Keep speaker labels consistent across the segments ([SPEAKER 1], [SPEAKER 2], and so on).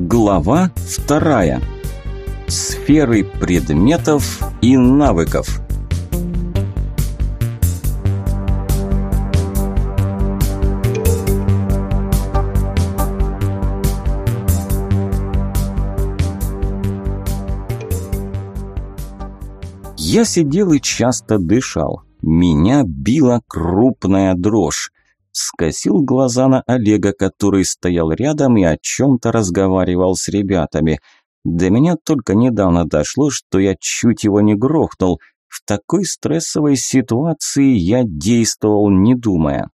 [SPEAKER 1] Глава вторая. Сферы предметов и навыков. Я сидел и часто дышал. Меня била крупная дрожь. Скосил глаза на Олега, который стоял рядом и о чем-то разговаривал с ребятами. До меня только недавно дошло, что я чуть его не грохнул. В такой стрессовой ситуации я действовал не думая.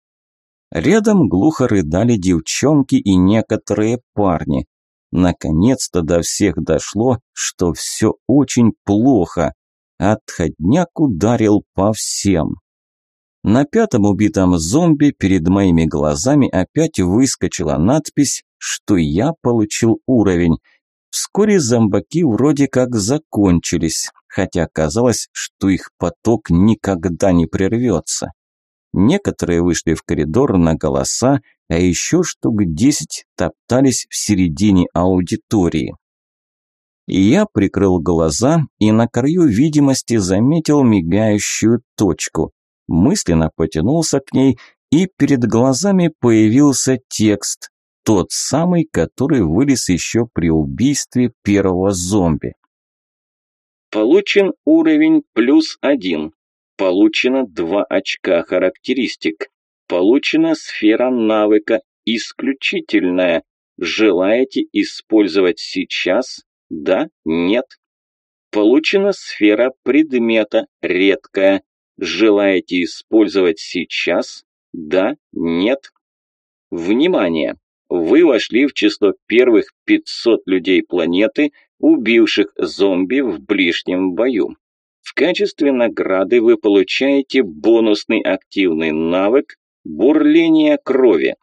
[SPEAKER 1] Рядом глухо рыдали девчонки и некоторые парни. Наконец-то до всех дошло, что все очень плохо. Отходняк ударил по всем. На пятом убитом зомби перед моими глазами опять выскочила надпись, что я получил уровень. Вскоре зомбаки вроде как закончились, хотя казалось, что их поток никогда не прервется. Некоторые вышли в коридор на голоса, а еще штук десять топтались в середине аудитории. Я прикрыл глаза и на краю видимости заметил мигающую точку мысленно потянулся к ней, и перед глазами появился текст, тот самый, который вылез еще при убийстве первого зомби.
[SPEAKER 2] Получен уровень плюс один. Получено два очка характеристик. Получена сфера навыка исключительная. Желаете использовать сейчас? Да? Нет? Получена сфера предмета редкая. Желаете использовать сейчас? Да? Нет? Внимание! Вы вошли в число первых 500 людей планеты, убивших зомби в ближнем бою. В качестве награды вы получаете бонусный активный навык бурление крови.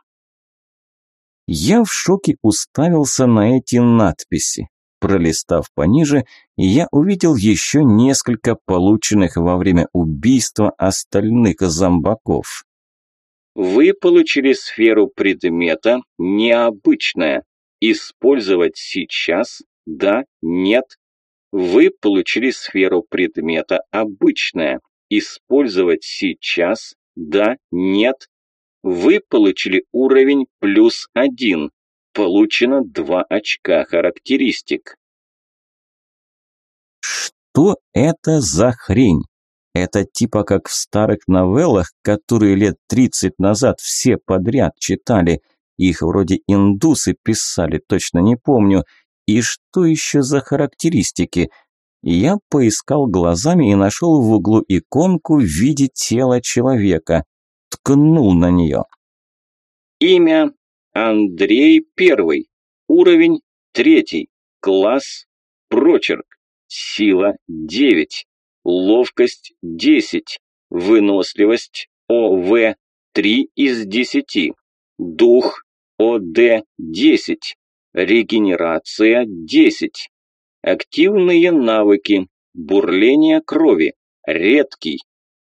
[SPEAKER 1] Я в шоке уставился на эти надписи. Пролистав пониже, я увидел еще несколько полученных во время убийства остальных зомбаков.
[SPEAKER 2] Вы получили сферу предмета необычная. Использовать сейчас? Да? Нет? Вы получили сферу предмета обычная. Использовать сейчас? Да? Нет? Вы получили уровень плюс один. Получено два очка характеристик.
[SPEAKER 1] Что это за хрень? Это типа как в старых новеллах, которые лет 30 назад все подряд читали. Их вроде индусы писали, точно не помню. И что еще за характеристики? Я поискал глазами и нашел в углу иконку в виде тела человека. Ткнул на нее.
[SPEAKER 2] Имя Андрей Первый. Уровень третий. Класс прочерк. Сила 9. Ловкость 10. Выносливость ОВ 3 из 10. Дух ОД 10. Регенерация 10. Активные навыки. Бурление крови. Редкий.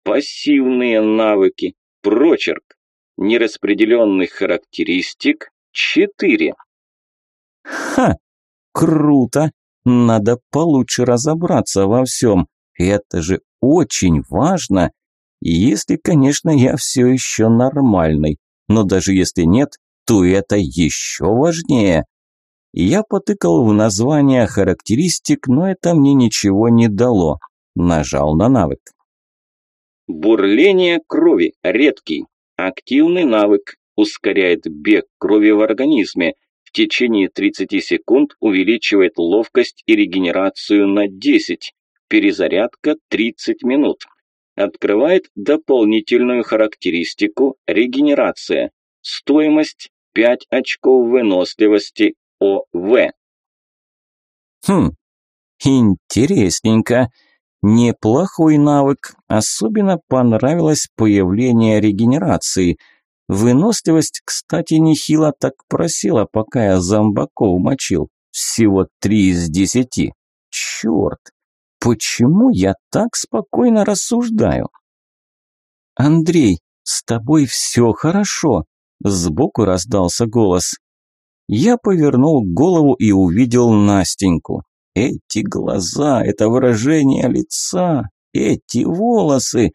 [SPEAKER 2] Пассивные навыки. Прочерк нераспределенных характеристик 4.
[SPEAKER 1] Ха! Круто! Надо получше разобраться во всем. Это же очень важно. Если, конечно, я все еще нормальный. Но даже если нет, то это еще важнее. Я потыкал в название характеристик, но это мне ничего не дало. Нажал на навык.
[SPEAKER 2] Бурление крови редкий. Активный навык ускоряет бег крови в организме. В течение 30 секунд увеличивает ловкость и регенерацию на 10. Перезарядка 30 минут. Открывает дополнительную характеристику регенерация. Стоимость 5 очков выносливости ОВ.
[SPEAKER 1] Хм, интересненько. Неплохой навык, особенно понравилось появление регенерации. Выносливость, кстати, нехило так просила, пока я зомбаков мочил. Всего три из десяти. Черт, почему я так спокойно рассуждаю? Андрей, с тобой все хорошо. Сбоку раздался голос. Я повернул голову и увидел Настеньку. Эти глаза, это выражение лица, эти волосы.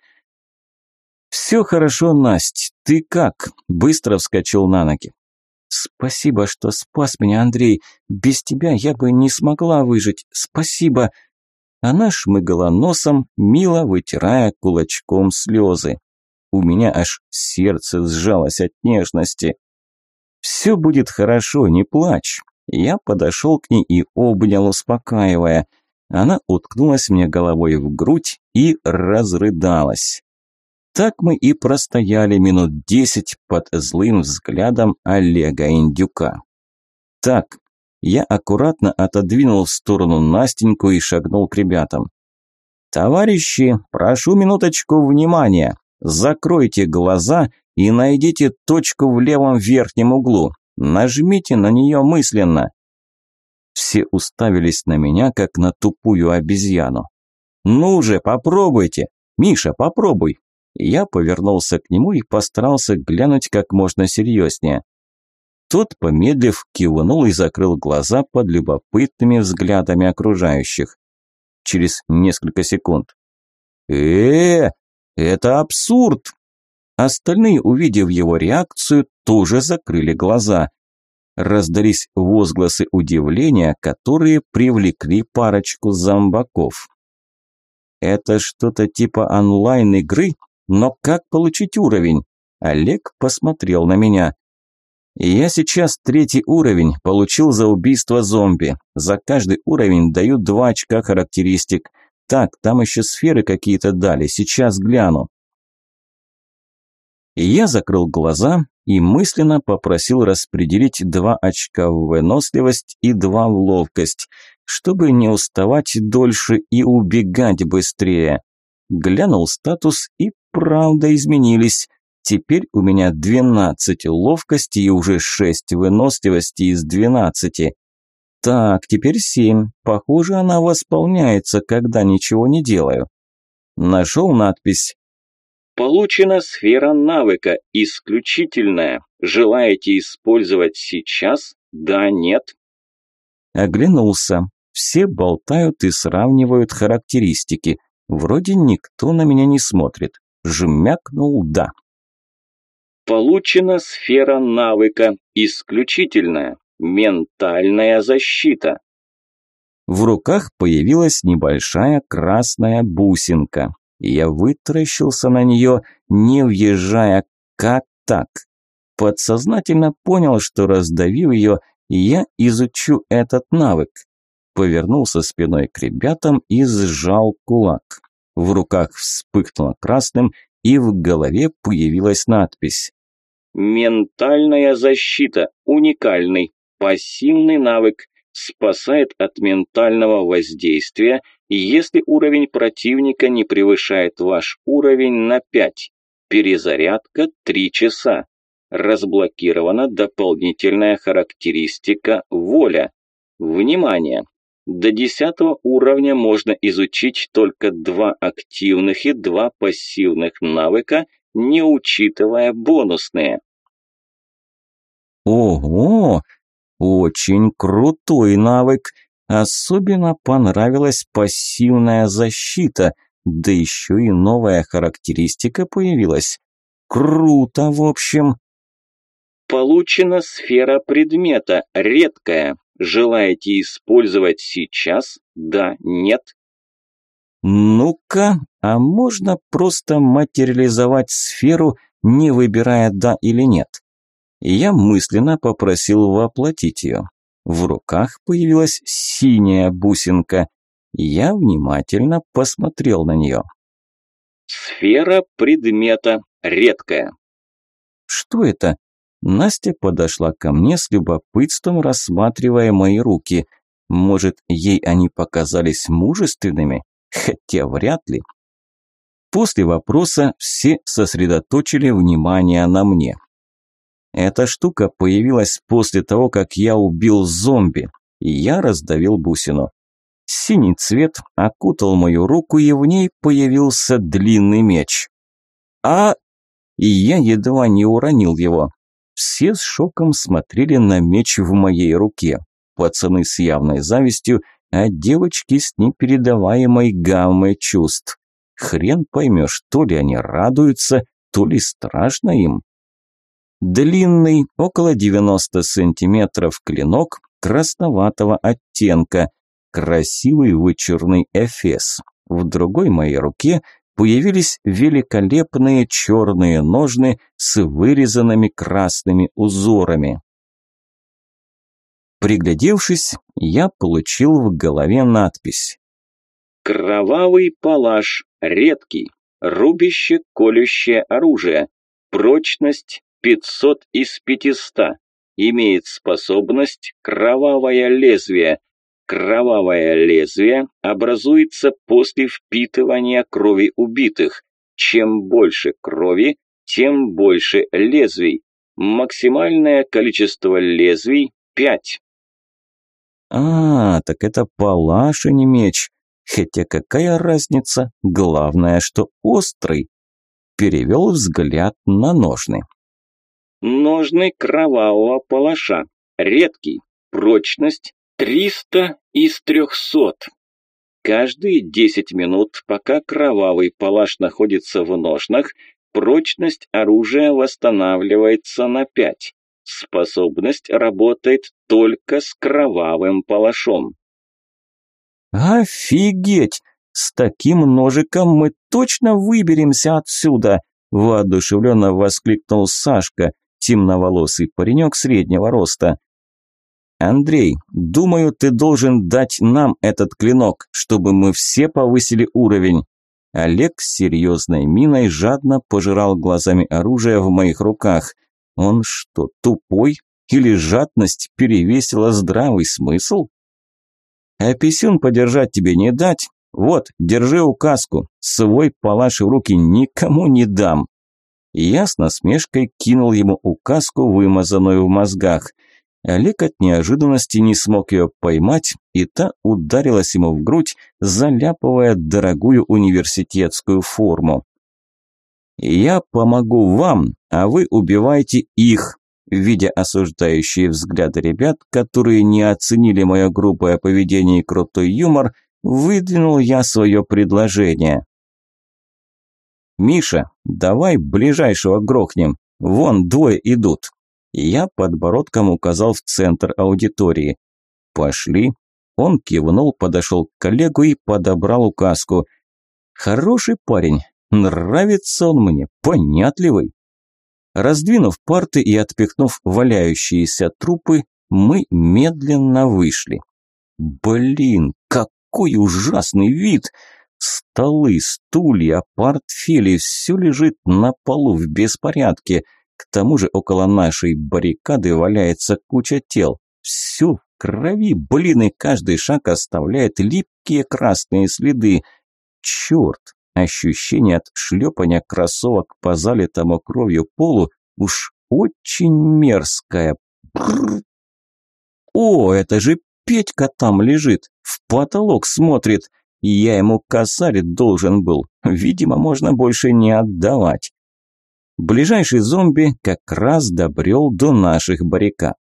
[SPEAKER 1] «Все хорошо, Насть, ты как?» – быстро вскочил на ноги. «Спасибо, что спас меня, Андрей. Без тебя я бы не смогла выжить. Спасибо!» Она шмыгала носом, мило вытирая кулачком слезы. У меня аж сердце сжалось от нежности. «Все будет хорошо, не плачь». Я подошел к ней и обнял, успокаивая. Она уткнулась мне головой в грудь и разрыдалась. Так мы и простояли минут десять под злым взглядом Олега Индюка. Так, я аккуратно отодвинул в сторону Настеньку и шагнул к ребятам. «Товарищи, прошу минуточку внимания. Закройте глаза и найдите точку в левом верхнем углу. Нажмите на нее мысленно». Все уставились на меня, как на тупую обезьяну. «Ну же, попробуйте! Миша, попробуй! Я повернулся к нему и постарался глянуть как можно серьезнее. Тот, помедлив, кивнул и закрыл глаза под любопытными взглядами окружающих. Через несколько секунд. э, -э это абсурд! Остальные, увидев его реакцию, тоже закрыли глаза. Раздались возгласы удивления, которые привлекли парочку зомбаков. «Это что-то типа онлайн-игры?» Но как получить уровень? Олег посмотрел на меня. Я сейчас третий уровень, получил за убийство зомби. За каждый уровень даю два очка характеристик. Так, там еще сферы какие-то дали, сейчас гляну. Я закрыл глаза и мысленно попросил распределить два очка в выносливость и два в ловкость, чтобы не уставать дольше и убегать быстрее. Глянул статус и правда изменились. Теперь у меня 12 ловкости и уже 6 выносливости из 12. Так, теперь 7. Похоже, она восполняется, когда ничего не делаю. Нашел надпись.
[SPEAKER 2] Получена сфера навыка, исключительная. Желаете использовать сейчас? Да, нет?
[SPEAKER 1] Оглянулся. Все болтают и сравнивают характеристики. Вроде никто на меня не смотрит. Жмякнул «да».
[SPEAKER 2] Получена сфера навыка, исключительная, ментальная защита.
[SPEAKER 1] В руках появилась небольшая красная бусинка. Я вытаращился на нее, не въезжая, как так. Подсознательно понял, что раздавив ее, я изучу этот навык. Повернулся спиной к ребятам и сжал кулак. В руках вспыхнуло красным, и в голове появилась надпись.
[SPEAKER 2] «Ментальная защита. Уникальный. Пассивный навык. Спасает от ментального воздействия, если уровень противника не превышает ваш уровень на 5. Перезарядка 3 часа. Разблокирована дополнительная характеристика «Воля». Внимание! До десятого уровня можно изучить только два активных и два пассивных навыка, не учитывая бонусные.
[SPEAKER 1] Ого! Очень крутой навык. Особенно понравилась пассивная защита, да еще и новая характеристика появилась. Круто, в общем.
[SPEAKER 2] Получена сфера предмета, редкая. Желаете использовать сейчас? Да, нет?
[SPEAKER 1] Ну-ка, а можно просто материализовать сферу, не выбирая да или нет? Я мысленно попросил воплотить ее. В руках появилась синяя бусинка. Я внимательно посмотрел на нее.
[SPEAKER 2] Сфера предмета редкая.
[SPEAKER 1] Что это? Настя подошла ко мне с любопытством, рассматривая мои руки. Может, ей они показались мужественными? Хотя вряд ли. После вопроса все сосредоточили внимание на мне. Эта штука появилась после того, как я убил зомби, и я раздавил бусину. Синий цвет окутал мою руку, и в ней появился длинный меч. А... И я едва не уронил его. Все с шоком смотрели на меч в моей руке. Пацаны с явной завистью, а девочки с непередаваемой гаммой чувств. Хрен поймешь, то ли они радуются, то ли страшно им. Длинный, около 90 сантиметров клинок красноватого оттенка, красивый вычурный эфес. В другой моей руке появились великолепные черные ножны с вырезанными красными узорами. Приглядевшись, я получил в голове надпись.
[SPEAKER 2] «Кровавый палаш, редкий, рубище-колющее оружие, прочность 500 из 500, имеет способность кровавое лезвие, Кровавое лезвие образуется после впитывания крови убитых. Чем больше крови, тем больше лезвий. Максимальное количество лезвий – пять.
[SPEAKER 1] А, так это палаш, а не меч. Хотя какая разница? Главное, что острый. Перевел взгляд на ножны.
[SPEAKER 2] Ножны кровавого палаша. Редкий. Прочность 300 из 300. Каждые 10 минут, пока кровавый палаш находится в ножнах, прочность оружия восстанавливается на 5. Способность работает только с кровавым палашом.
[SPEAKER 1] «Офигеть! С таким ножиком мы точно выберемся отсюда!» воодушевленно воскликнул Сашка, темноволосый паренек среднего роста. «Андрей, думаю, ты должен дать нам этот клинок, чтобы мы все повысили уровень». Олег с серьезной миной жадно пожирал глазами оружие в моих руках. Он что, тупой? Или жадность перевесила здравый смысл? А писюн подержать тебе не дать? Вот, держи указку. Свой палаш в руки никому не дам. Я с насмешкой кинул ему указку, вымазанную в мозгах – Олег от неожиданности не смог ее поймать, и та ударилась ему в грудь, заляпывая дорогую университетскую форму. «Я помогу вам, а вы убивайте их», видя осуждающие взгляды ребят, которые не оценили мое грубое поведение и крутой юмор, выдвинул я свое предложение. «Миша, давай ближайшего грохнем, вон двое идут». Я подбородком указал в центр аудитории. «Пошли». Он кивнул, подошел к коллегу и подобрал указку. «Хороший парень. Нравится он мне. Понятливый». Раздвинув парты и отпихнув валяющиеся трупы, мы медленно вышли. Блин, какой ужасный вид! Столы, стулья, портфели – все лежит на полу в беспорядке – к тому же около нашей баррикады валяется куча тел. Все в крови, блин, и каждый шаг оставляет липкие красные следы. Черт, ощущение от шлепания кроссовок по залитому кровью полу уж очень мерзкое. Бррр. О, это же Петька там лежит, в потолок смотрит. Я ему косарь должен был. Видимо, можно больше не отдавать. Ближайший зомби как раз добрел до наших баррикад.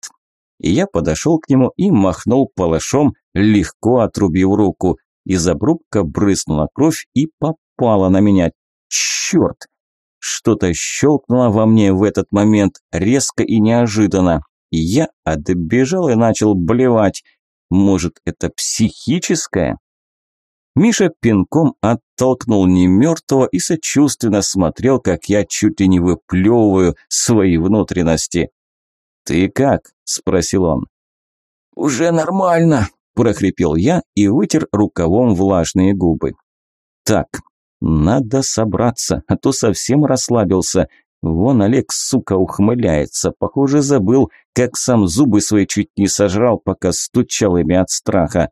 [SPEAKER 1] Я подошел к нему и махнул палашом, легко отрубив руку. Из обрубка брызнула кровь и попала на меня. Черт! Что-то щелкнуло во мне в этот момент, резко и неожиданно. Я отбежал и начал блевать. Может, это психическое? Миша пинком оттолкнул немертвого и сочувственно смотрел, как я чуть ли не выплевываю свои внутренности. «Ты как?» – спросил он.
[SPEAKER 2] «Уже нормально», – прохрипел я и вытер рукавом влажные губы.
[SPEAKER 1] «Так, надо собраться, а то совсем расслабился. Вон Олег, сука, ухмыляется. Похоже, забыл, как сам зубы свои чуть не сожрал, пока стучал ими от страха.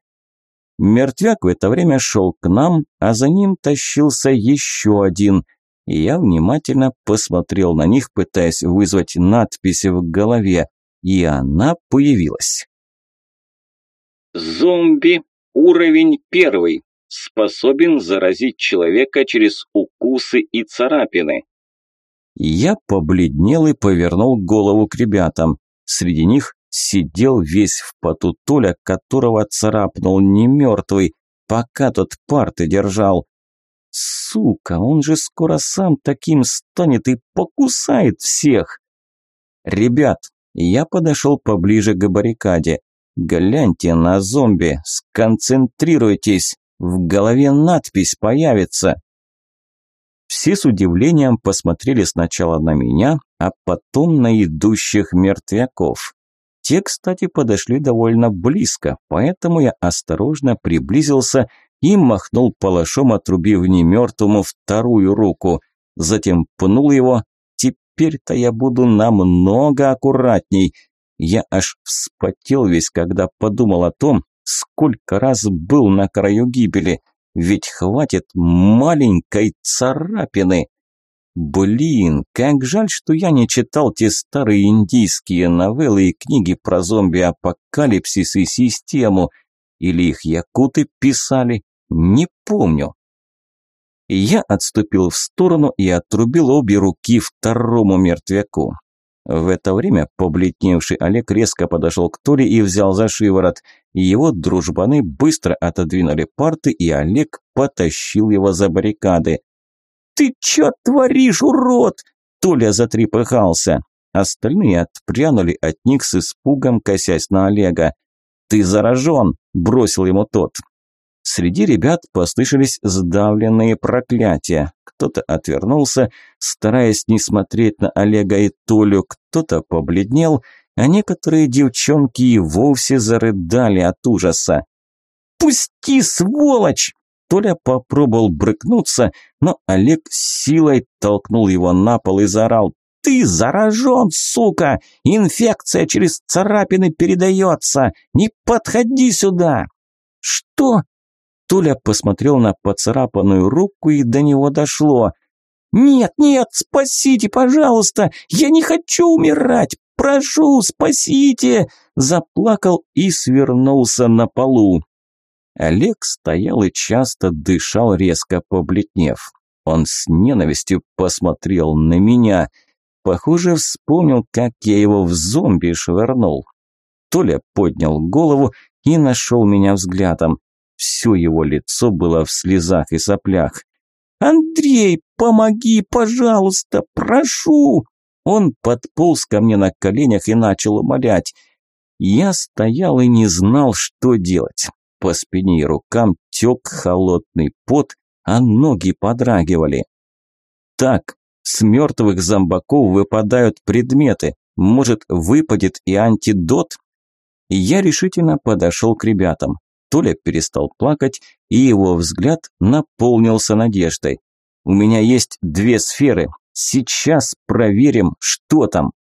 [SPEAKER 1] Мертвяк в это время шел к нам, а за ним тащился еще один. Я внимательно посмотрел на них, пытаясь вызвать надпись в голове, и она появилась.
[SPEAKER 2] «Зомби, уровень первый, способен заразить человека через укусы и царапины».
[SPEAKER 1] Я побледнел и повернул голову к ребятам. Среди них сидел весь в поту Толя, которого царапнул не мертвый, пока тот парты держал. Сука, он же скоро сам таким станет и покусает всех. Ребят, я подошел поближе к баррикаде. Гляньте на зомби, сконцентрируйтесь, в голове надпись появится. Все с удивлением посмотрели сначала на меня, а потом на идущих мертвяков. Те, кстати, подошли довольно близко, поэтому я осторожно приблизился и махнул палашом, отрубив немертвому вторую руку. Затем пнул его. Теперь-то я буду намного аккуратней. Я аж вспотел весь, когда подумал о том, сколько раз был на краю гибели. Ведь хватит маленькой царапины. Блин, как жаль, что я не читал те старые индийские новеллы и книги про зомби-апокалипсис и систему. Или их якуты писали, не помню. Я отступил в сторону и отрубил обе руки второму мертвяку. В это время побледневший Олег резко подошел к Толе и взял за шиворот. Его дружбаны быстро отодвинули парты, и Олег потащил его за баррикады. «Ты чё творишь, урод?» Толя затрепыхался. Остальные отпрянули от них с испугом, косясь на Олега. «Ты заражен!» – бросил ему тот. Среди ребят послышались сдавленные проклятия. Кто-то отвернулся, стараясь не смотреть на Олега и Толю, кто-то побледнел, а некоторые девчонки и вовсе зарыдали от ужаса. «Пусти, сволочь!» Толя попробовал брыкнуться, но Олег силой толкнул его на пол и заорал. «Ты заражен, сука! Инфекция через царапины передается! Не подходи сюда!» «Что?» Толя посмотрел на поцарапанную руку и до него дошло. «Нет, нет, спасите, пожалуйста! Я не хочу умирать! Прошу, спасите!» Заплакал и свернулся на полу. Олег стоял и часто дышал, резко побледнев. Он с ненавистью посмотрел на меня. Похоже, вспомнил, как я его в зомби швырнул. Толя поднял голову и нашел меня взглядом. Все его лицо было в слезах и соплях. «Андрей, помоги, пожалуйста, прошу!» Он подполз ко мне на коленях и начал умолять. Я стоял и не знал, что делать. По спине и рукам тек холодный пот, а ноги подрагивали. Так, с мертвых зомбаков выпадают предметы. Может, выпадет и антидот? Я решительно подошел к ребятам. Толя перестал плакать, и его взгляд наполнился надеждой. «У меня есть две сферы. Сейчас проверим, что там».